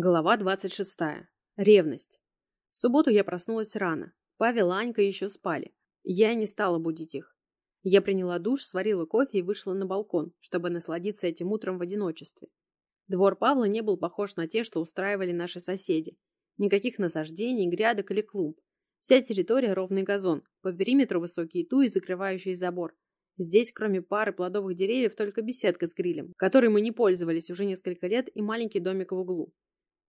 Глава 26. Ревность. В субботу я проснулась рано. Павел и Анька еще спали. Я не стала будить их. Я приняла душ, сварила кофе и вышла на балкон, чтобы насладиться этим утром в одиночестве. Двор Павла не был похож на те, что устраивали наши соседи. Никаких насаждений, грядок или клумб. Вся территория ровный газон, по периметру высокие туи, закрывающие забор. Здесь, кроме пары плодовых деревьев, только беседка с грилем, которой мы не пользовались уже несколько лет, и маленький домик в углу.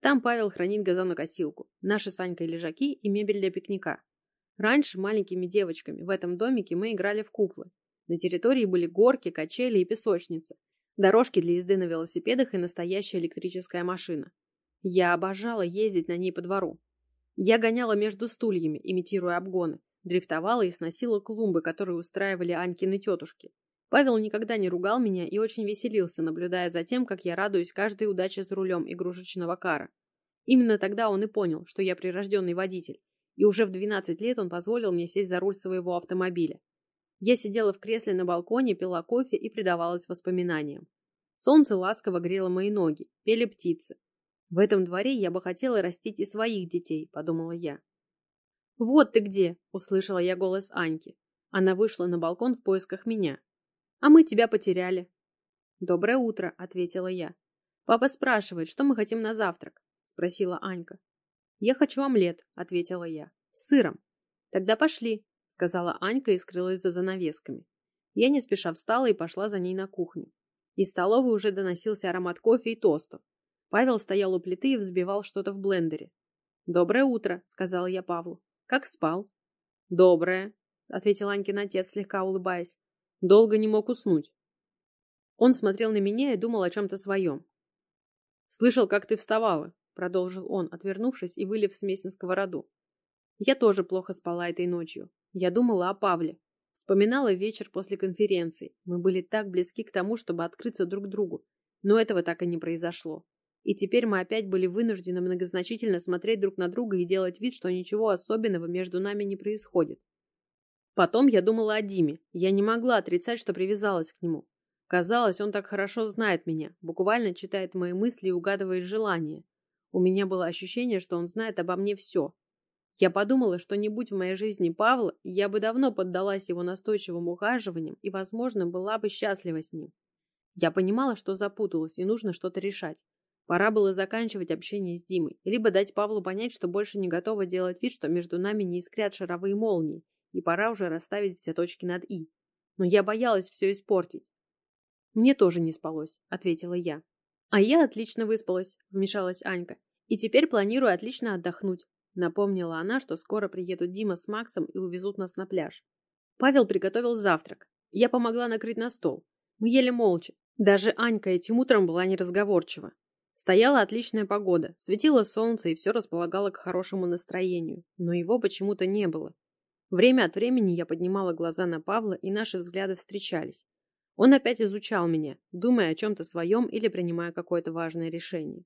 Там Павел хранит газонокосилку, наши с Анькой лежаки и мебель для пикника. Раньше маленькими девочками в этом домике мы играли в куклы. На территории были горки, качели и песочницы, дорожки для езды на велосипедах и настоящая электрическая машина. Я обожала ездить на ней по двору. Я гоняла между стульями, имитируя обгоны, дрифтовала и сносила клумбы, которые устраивали Анькины тетушки. Павел никогда не ругал меня и очень веселился, наблюдая за тем, как я радуюсь каждой удаче за рулем игрушечного кара. Именно тогда он и понял, что я прирожденный водитель, и уже в 12 лет он позволил мне сесть за руль своего автомобиля. Я сидела в кресле на балконе, пила кофе и предавалась воспоминаниям. Солнце ласково грело мои ноги, пели птицы. В этом дворе я бы хотела растить и своих детей, подумала я. «Вот ты где!» – услышала я голос Аньки. Она вышла на балкон в поисках меня. А мы тебя потеряли. Доброе утро, ответила я. Папа спрашивает, что мы хотим на завтрак, спросила Анька. Я хочу омлет, ответила я. С сыром. Тогда пошли, сказала Анька и скрылась за занавесками. Я не спеша встала и пошла за ней на кухню. Из столовой уже доносился аромат кофе и тостов. Павел стоял у плиты и взбивал что-то в блендере. «Доброе утро», — сказала я Павлу. «Как спал?» «Доброе», — ответил Анькин отец, слегка улыбаясь. Долго не мог уснуть. Он смотрел на меня и думал о чем-то своем. «Слышал, как ты вставала», — продолжил он, отвернувшись и вылив смесь на сковороду. Я тоже плохо спала этой ночью. Я думала о Павле. Вспоминала вечер после конференции. Мы были так близки к тому, чтобы открыться друг другу. Но этого так и не произошло. И теперь мы опять были вынуждены многозначительно смотреть друг на друга и делать вид, что ничего особенного между нами не происходит. Потом я думала о Диме. Я не могла отрицать, что привязалась к нему. Казалось, он так хорошо знает меня, буквально читает мои мысли и угадывает желания. У меня было ощущение, что он знает обо мне все. Я подумала, что не будь в моей жизни Павла, я бы давно поддалась его настойчивым ухаживаниям и, возможно, была бы счастлива с ним. Я понимала, что запуталась и нужно что-то решать. Пора было заканчивать общение с Димой, либо дать Павлу понять, что больше не готова делать вид, что между нами не искрят шаровые молнии, и пора уже расставить все точки над «и». Но я боялась все испортить. «Мне тоже не спалось», — ответила я. «А я отлично выспалась», — вмешалась Анька. «И теперь планирую отлично отдохнуть», — напомнила она, что скоро приедут Дима с Максом и увезут нас на пляж. Павел приготовил завтрак. Я помогла накрыть на стол. Мы ели молча. Даже Анька этим утром была неразговорчива. Стояла отличная погода, светило солнце и все располагало к хорошему настроению, но его почему-то не было. Время от времени я поднимала глаза на Павла, и наши взгляды встречались. Он опять изучал меня, думая о чем-то своем или принимая какое-то важное решение.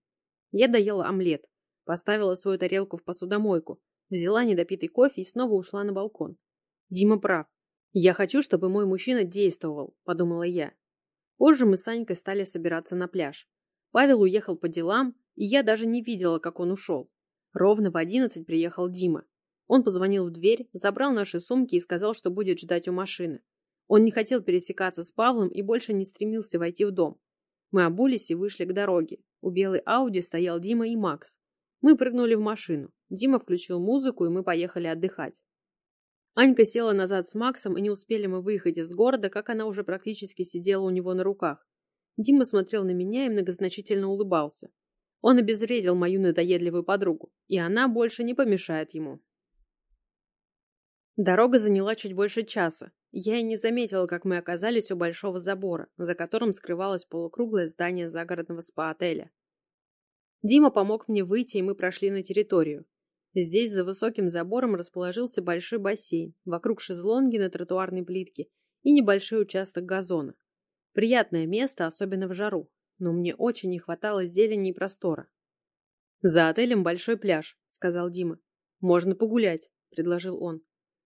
Я доела омлет, поставила свою тарелку в посудомойку, взяла недопитый кофе и снова ушла на балкон. Дима прав. Я хочу, чтобы мой мужчина действовал, подумала я. Позже мы с Анькой стали собираться на пляж. Павел уехал по делам, и я даже не видела, как он ушел. Ровно в одиннадцать приехал Дима. Он позвонил в дверь, забрал наши сумки и сказал, что будет ждать у машины. Он не хотел пересекаться с Павлом и больше не стремился войти в дом. Мы обулись и вышли к дороге. У белой Ауди стоял Дима и Макс. Мы прыгнули в машину. Дима включил музыку, и мы поехали отдыхать. Анька села назад с Максом, и не успели мы выехать из города, как она уже практически сидела у него на руках. Дима смотрел на меня и многозначительно улыбался. Он обезвредил мою надоедливую подругу, и она больше не помешает ему. Дорога заняла чуть больше часа. Я и не заметила, как мы оказались у большого забора, за которым скрывалось полукруглое здание загородного спа-отеля. Дима помог мне выйти, и мы прошли на территорию. Здесь за высоким забором расположился большой бассейн, вокруг шезлонги на тротуарной плитке и небольшой участок газона. Приятное место, особенно в жару, но мне очень не хватало зелени и простора. «За отелем большой пляж», — сказал Дима. «Можно погулять», — предложил он.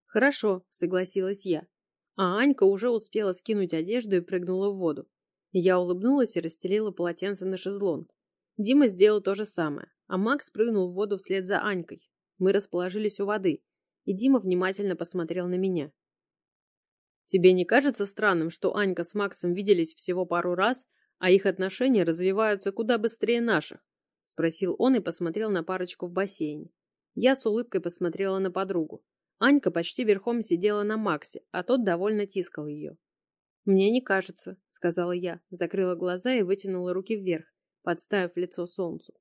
«Хорошо», — согласилась я. А Анька уже успела скинуть одежду и прыгнула в воду. Я улыбнулась и расстелила полотенце на шезлонг. Дима сделал то же самое. а Макс прыгнул в воду вслед за Анькой. Мы расположились у воды, и Дима внимательно посмотрел на меня. «Тебе не кажется странным, что Анька с Максом виделись всего пару раз, а их отношения развиваются куда быстрее наших?» — спросил он и посмотрел на парочку в бассейне. Я с улыбкой посмотрела на подругу. Анька почти верхом сидела на Максе, а тот довольно тискал ее. «Мне не кажется», — сказала я, закрыла глаза и вытянула руки вверх, подставив лицо солнцу.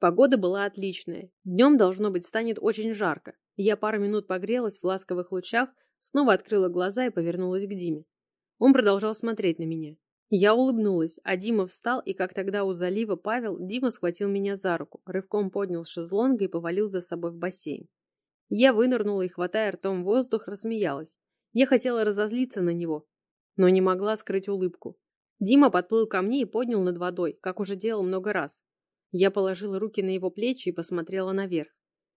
Погода была отличная. Днем, должно быть, станет очень жарко. Я пару минут погрелась в ласковых лучах, снова открыла глаза и повернулась к Диме. Он продолжал смотреть на меня. Я улыбнулась, а Дима встал, и как тогда у залива Павел, Дима схватил меня за руку, рывком поднял шезлонга и повалил за собой в бассейн. Я вынырнула и, хватая ртом воздух, рассмеялась. Я хотела разозлиться на него, но не могла скрыть улыбку. Дима подплыл ко мне и поднял над водой, как уже делал много раз. Я положила руки на его плечи и посмотрела наверх.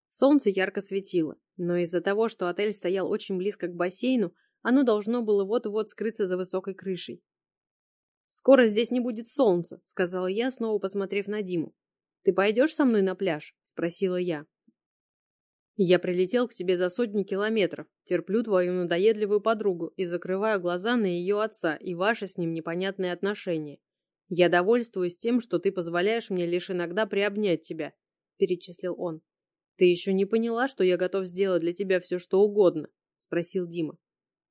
Солнце ярко светило, но из-за того, что отель стоял очень близко к бассейну, оно должно было вот-вот скрыться за высокой крышей. «Скоро здесь не будет солнца», — сказала я, снова посмотрев на Диму. «Ты пойдешь со мной на пляж?» — спросила я. «Я прилетел к тебе за сотни километров, терплю твою надоедливую подругу и закрываю глаза на ее отца и ваши с ним непонятные отношения. Я довольствуюсь тем, что ты позволяешь мне лишь иногда приобнять тебя», — перечислил он. «Ты еще не поняла, что я готов сделать для тебя все, что угодно?» — спросил Дима.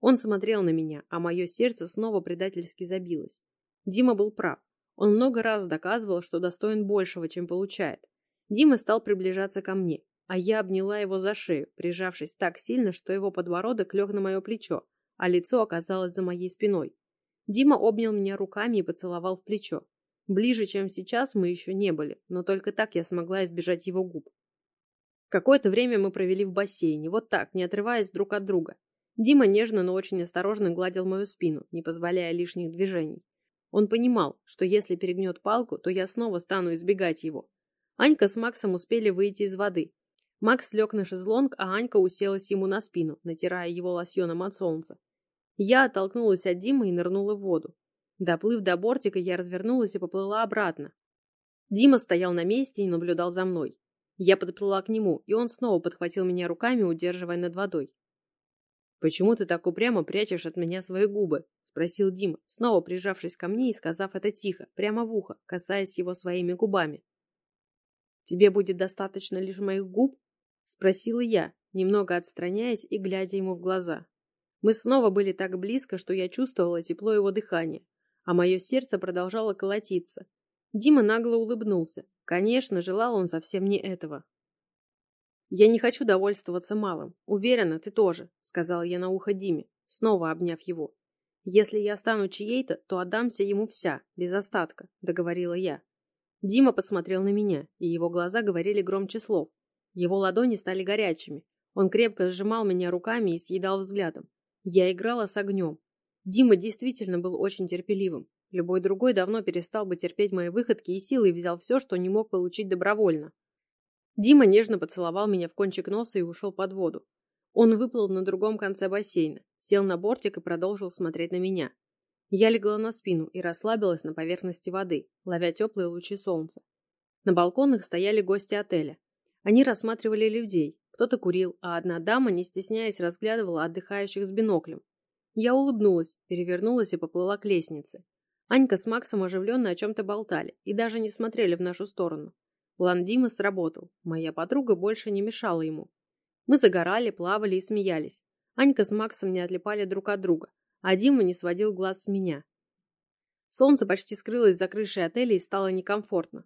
Он смотрел на меня, а мое сердце снова предательски забилось. Дима был прав. Он много раз доказывал, что достоин большего, чем получает. Дима стал приближаться ко мне, а я обняла его за шею, прижавшись так сильно, что его подбородок лег на мое плечо, а лицо оказалось за моей спиной. Дима обнял меня руками и поцеловал в плечо. Ближе, чем сейчас, мы еще не были, но только так я смогла избежать его губ. Какое-то время мы провели в бассейне, вот так, не отрываясь друг от друга. Дима нежно, но очень осторожно гладил мою спину, не позволяя лишних движений. Он понимал, что если перегнет палку, то я снова стану избегать его. Анька с Максом успели выйти из воды. Макс лег на шезлонг, а Анька уселась ему на спину, натирая его лосьоном от солнца. Я оттолкнулась от Димы и нырнула в воду. Доплыв до бортика, я развернулась и поплыла обратно. Дима стоял на месте и наблюдал за мной. Я подплыла к нему, и он снова подхватил меня руками, удерживая над водой. «Почему ты так упрямо прячешь от меня свои губы?» — спросил Дима, снова прижавшись ко мне и сказав это тихо, прямо в ухо, касаясь его своими губами. «Тебе будет достаточно лишь моих губ?» — спросила я, немного отстраняясь и глядя ему в глаза. Мы снова были так близко, что я чувствовала тепло его дыхания, а мое сердце продолжало колотиться. Дима нагло улыбнулся. Конечно, желал он совсем не этого. «Я не хочу довольствоваться малым. Уверена, ты тоже», — сказала я на ухо Диме, снова обняв его. «Если я стану чьей-то, то отдамся ему вся, без остатка», — договорила я. Дима посмотрел на меня, и его глаза говорили громче слов. Его ладони стали горячими. Он крепко сжимал меня руками и съедал взглядом. Я играла с огнем. Дима действительно был очень терпеливым. Любой другой давно перестал бы терпеть мои выходки и силой взял все, что не мог получить добровольно. Дима нежно поцеловал меня в кончик носа и ушел под воду. Он выплыл на другом конце бассейна, сел на бортик и продолжил смотреть на меня. Я легла на спину и расслабилась на поверхности воды, ловя теплые лучи солнца. На балконах стояли гости отеля. Они рассматривали людей. Кто-то курил, а одна дама, не стесняясь, разглядывала отдыхающих с биноклем. Я улыбнулась, перевернулась и поплыла к лестнице. Анька с Максом оживленно о чем-то болтали и даже не смотрели в нашу сторону. План Димы сработал. Моя подруга больше не мешала ему. Мы загорали, плавали и смеялись. Анька с Максом не отлипали друг от друга, а Дима не сводил глаз с меня. Солнце почти скрылось за крышей отеля и стало некомфортно.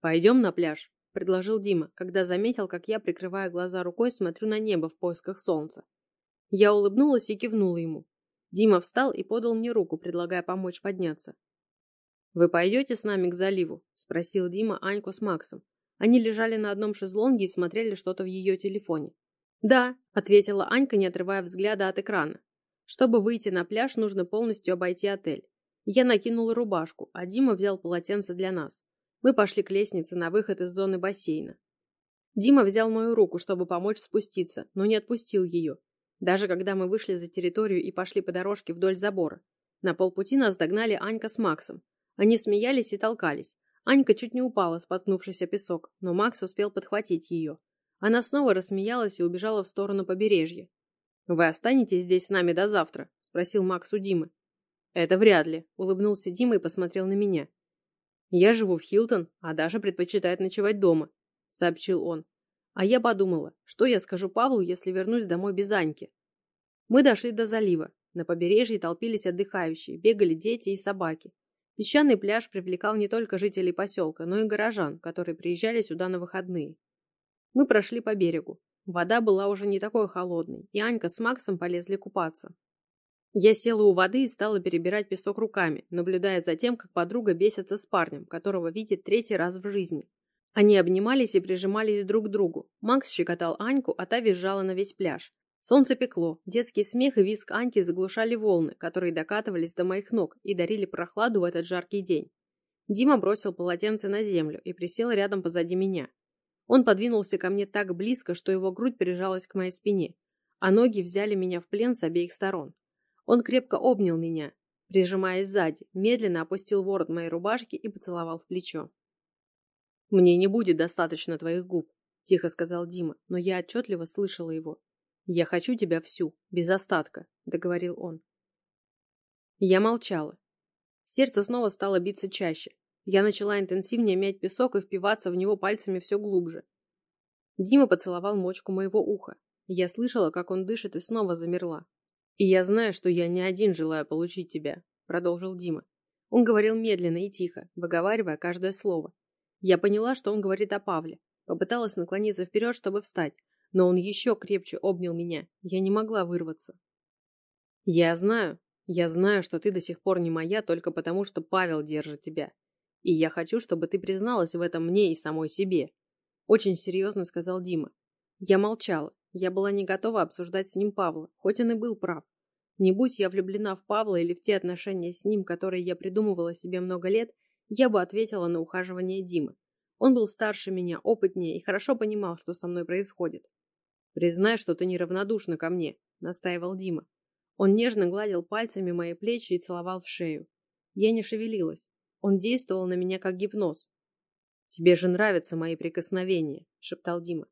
«Пойдем на пляж», — предложил Дима, когда заметил, как я, прикрывая глаза рукой, смотрю на небо в поисках солнца. Я улыбнулась и кивнула ему. Дима встал и подал мне руку, предлагая помочь подняться. «Вы пойдете с нами к заливу?» — спросил Дима Аньку с Максом. Они лежали на одном шезлонге и смотрели что-то в ее телефоне. «Да», — ответила Анька, не отрывая взгляда от экрана. «Чтобы выйти на пляж, нужно полностью обойти отель. Я накинула рубашку, а Дима взял полотенце для нас. Мы пошли к лестнице на выход из зоны бассейна. Дима взял мою руку, чтобы помочь спуститься, но не отпустил ее. Даже когда мы вышли за территорию и пошли по дорожке вдоль забора. На полпути нас догнали Анька с Максом. Они смеялись и толкались, Анька чуть не упала, споткнувшись о песок, но Макс успел подхватить ее. Она снова рассмеялась и убежала в сторону побережья. «Вы останетесь здесь с нами до завтра?» – спросил Макс у Димы. «Это вряд ли», – улыбнулся Дима и посмотрел на меня. «Я живу в Хилтон, а Даша предпочитает ночевать дома», – сообщил он. А я подумала, что я скажу Павлу, если вернусь домой без Аньки. Мы дошли до залива. На побережье толпились отдыхающие, бегали дети и собаки. Песчаный пляж привлекал не только жителей поселка, но и горожан, которые приезжали сюда на выходные. Мы прошли по берегу. Вода была уже не такой холодной, и Анька с Максом полезли купаться. Я села у воды и стала перебирать песок руками, наблюдая за тем, как подруга бесится с парнем, которого видит третий раз в жизни. Они обнимались и прижимались друг к другу. Макс щекотал Аньку, а та визжала на весь пляж. Солнце пекло, детский смех и визг Аньки заглушали волны, которые докатывались до моих ног и дарили прохладу в этот жаркий день. Дима бросил полотенце на землю и присел рядом позади меня. Он подвинулся ко мне так близко, что его грудь прижалась к моей спине, а ноги взяли меня в плен с обеих сторон. Он крепко обнял меня, прижимаясь сзади, медленно опустил ворот моей рубашки и поцеловал в плечо. «Мне не будет достаточно твоих губ», — тихо сказал Дима, но я отчетливо слышала его. «Я хочу тебя всю, без остатка», — договорил он. Я молчала. Сердце снова стало биться чаще. Я начала интенсивнее мять песок и впиваться в него пальцами все глубже. Дима поцеловал мочку моего уха. Я слышала, как он дышит, и снова замерла. «И я знаю, что я не один желаю получить тебя», — продолжил Дима. Он говорил медленно и тихо, выговаривая каждое слово. Я поняла, что он говорит о Павле. Попыталась наклониться вперед, чтобы встать, но он еще крепче обнял меня. Я не могла вырваться. «Я знаю, я знаю, что ты до сих пор не моя только потому, что Павел держит тебя. И я хочу, чтобы ты призналась в этом мне и самой себе», — очень серьезно сказал Дима. Я молчала. Я была не готова обсуждать с ним Павла, хоть он и был прав. Не будь я влюблена в Павла или в те отношения с ним, которые я придумывала себе много лет, я бы ответила на ухаживание Димы. Он был старше меня, опытнее и хорошо понимал, что со мной происходит. «Признай, что ты неравнодушна ко мне», — настаивал Дима. Он нежно гладил пальцами мои плечи и целовал в шею. Я не шевелилась. Он действовал на меня как гипноз. «Тебе же нравятся мои прикосновения», — шептал Дима.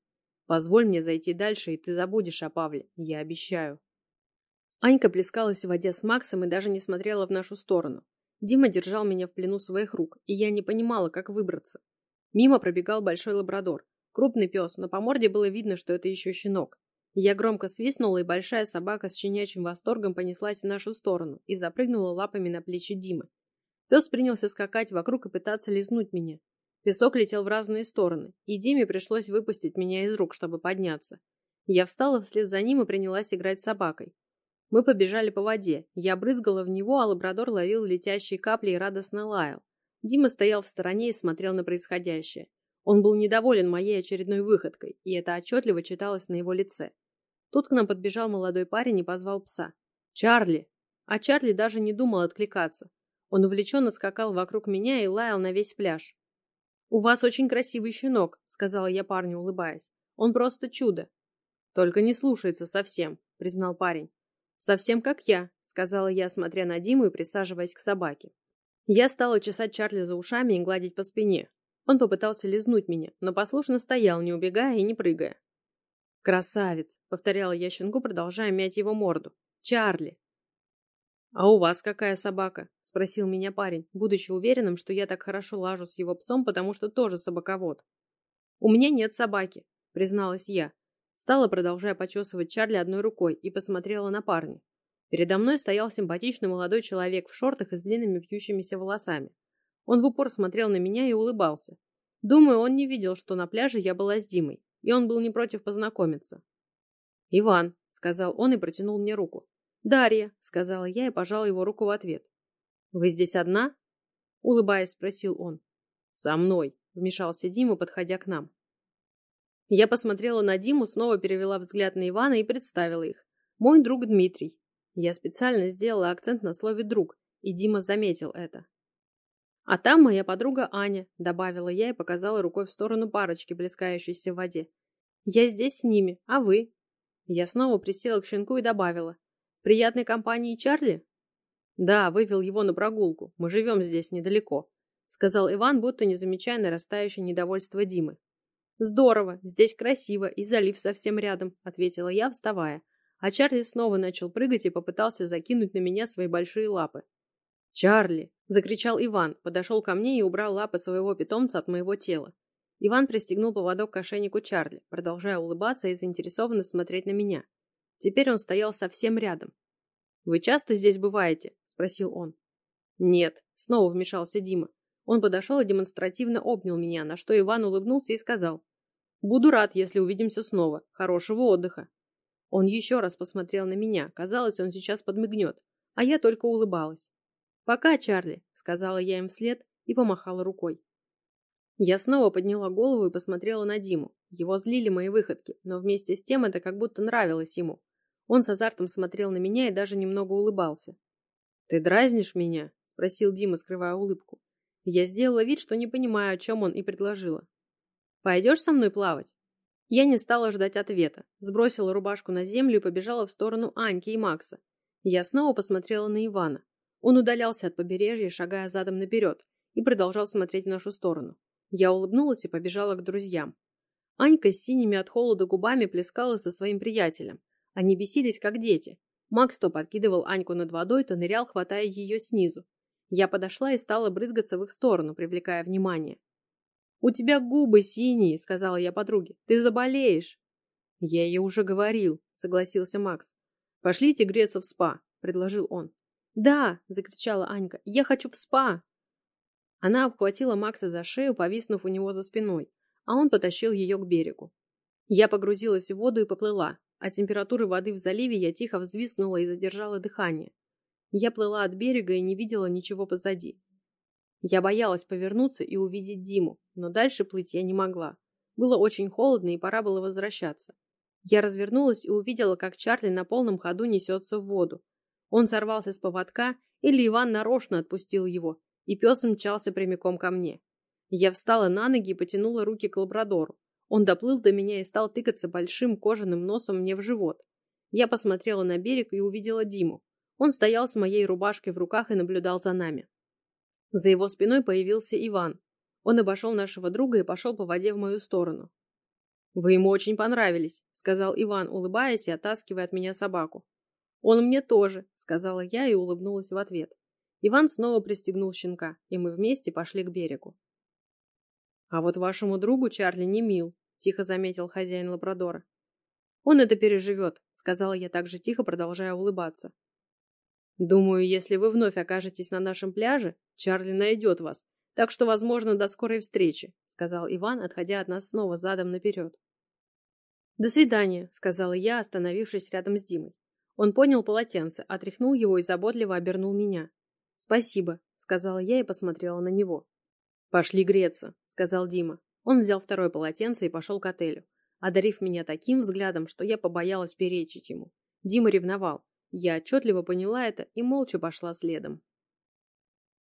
«Позволь мне зайти дальше, и ты забудешь о Павле, я обещаю». Анька плескалась в воде с Максом и даже не смотрела в нашу сторону. Дима держал меня в плену своих рук, и я не понимала, как выбраться. Мимо пробегал большой лабрадор. Крупный пес, но по морде было видно, что это еще щенок. Я громко свистнула, и большая собака с щенячьим восторгом понеслась в нашу сторону и запрыгнула лапами на плечи Димы. Пес принялся скакать вокруг и пытаться лизнуть меня. Песок летел в разные стороны, и Диме пришлось выпустить меня из рук, чтобы подняться. Я встала вслед за ним и принялась играть с собакой. Мы побежали по воде. Я брызгала в него, а лабрадор ловил летящие капли и радостно лаял. Дима стоял в стороне и смотрел на происходящее. Он был недоволен моей очередной выходкой, и это отчетливо читалось на его лице. Тут к нам подбежал молодой парень и позвал пса. «Чарли!» А Чарли даже не думал откликаться. Он увлеченно скакал вокруг меня и лаял на весь пляж. «У вас очень красивый щенок», — сказала я парню, улыбаясь. «Он просто чудо». «Только не слушается совсем», — признал парень. «Совсем как я», — сказала я, смотря на Диму и присаживаясь к собаке. Я стала чесать Чарли за ушами и гладить по спине. Он попытался лизнуть меня, но послушно стоял, не убегая и не прыгая. «Красавец!» — повторяла я щенку, продолжая мять его морду. «Чарли!» «А у вас какая собака?» — спросил меня парень, будучи уверенным, что я так хорошо лажу с его псом, потому что тоже собаковод. «У меня нет собаки», — призналась я. Стала, продолжая почесывать Чарли одной рукой, и посмотрела на парня. Передо мной стоял симпатичный молодой человек в шортах и с длинными вьющимися волосами. Он в упор смотрел на меня и улыбался. Думаю, он не видел, что на пляже я была с Димой, и он был не против познакомиться. «Иван», — сказал он и протянул мне руку. «Дарья», — сказала я и пожала его руку в ответ. «Вы здесь одна?» — улыбаясь, спросил он. «Со мной», — вмешался Дима, подходя к нам. Я посмотрела на Диму, снова перевела взгляд на Ивана и представила их. Мой друг Дмитрий. Я специально сделала акцент на слове «друг», и Дима заметил это. «А там моя подруга Аня», — добавила я и показала рукой в сторону парочки, блескающейся в воде. «Я здесь с ними, а вы?» Я снова присела к щенку и добавила. «Приятной компании Чарли?» «Да, вывел его на прогулку. Мы живем здесь недалеко», — сказал Иван, будто не замечая нарастающее недовольство Димы. Здорово, здесь красиво, и залив совсем рядом, ответила я, вставая. А Чарли снова начал прыгать и попытался закинуть на меня свои большие лапы. «Чарли!» – закричал Иван, подошел ко мне и убрал лапы своего питомца от моего тела. Иван пристегнул поводок к ошейнику Чарли, продолжая улыбаться и заинтересованно смотреть на меня. Теперь он стоял совсем рядом. «Вы часто здесь бываете?» – спросил он. «Нет», – снова вмешался Дима. Он подошел и демонстративно обнял меня, на что Иван улыбнулся и сказал. «Буду рад, если увидимся снова. Хорошего отдыха». Он еще раз посмотрел на меня. Казалось, он сейчас подмигнет. А я только улыбалась. «Пока, Чарли», — сказала я им вслед и помахала рукой. Я снова подняла голову и посмотрела на Диму. Его злили мои выходки, но вместе с тем это как будто нравилось ему. Он с азартом смотрел на меня и даже немного улыбался. «Ты дразнишь меня?» — спросил Дима, скрывая улыбку. Я сделала вид, что не понимаю, о чем он, и предложила. «Пойдешь со мной плавать?» Я не стала ждать ответа, сбросила рубашку на землю и побежала в сторону Аньки и Макса. Я снова посмотрела на Ивана. Он удалялся от побережья, шагая задом наперед, и продолжал смотреть в нашу сторону. Я улыбнулась и побежала к друзьям. Анька с синими от холода губами плескала со своим приятелем. Они бесились, как дети. Макс то подкидывал Аньку над водой, то нырял, хватая ее снизу. Я подошла и стала брызгаться в их сторону, привлекая внимание. «У тебя губы синие», — сказала я подруге. «Ты заболеешь». «Я ей уже говорил», — согласился Макс. «Пошлите греться в спа», — предложил он. «Да!» — закричала Анька. «Я хочу в спа!» Она обхватила Макса за шею, повиснув у него за спиной, а он потащил ее к берегу. Я погрузилась в воду и поплыла. От температуры воды в заливе я тихо взвизгнула и задержала дыхание. Я плыла от берега и не видела ничего позади. Я боялась повернуться и увидеть Диму, но дальше плыть я не могла. Было очень холодно и пора было возвращаться. Я развернулась и увидела, как Чарли на полном ходу несется в воду. Он сорвался с поводка, или Иван нарочно отпустил его, и пес мчался прямиком ко мне. Я встала на ноги и потянула руки к лабрадору. Он доплыл до меня и стал тыкаться большим кожаным носом мне в живот. Я посмотрела на берег и увидела Диму. Он стоял с моей рубашкой в руках и наблюдал за нами. За его спиной появился Иван. Он обошел нашего друга и пошел по воде в мою сторону. «Вы ему очень понравились», — сказал Иван, улыбаясь и оттаскивая от меня собаку. «Он мне тоже», — сказала я и улыбнулась в ответ. Иван снова пристегнул щенка, и мы вместе пошли к берегу. «А вот вашему другу Чарли не мил», — тихо заметил хозяин лабрадора. «Он это переживет», — сказала я также тихо, продолжая улыбаться. Думаю, если вы вновь окажетесь на нашем пляже, Чарли найдет вас. Так что, возможно, до скорой встречи, сказал Иван, отходя от нас снова задом наперед. До свидания, сказала я, остановившись рядом с Димой. Он понял полотенце, отряхнул его и заботливо обернул меня. Спасибо, сказала я и посмотрела на него. Пошли греться, сказал Дима. Он взял второе полотенце и пошел к отелю, одарив меня таким взглядом, что я побоялась перечить ему. Дима ревновал. Я отчетливо поняла это и молча пошла следом.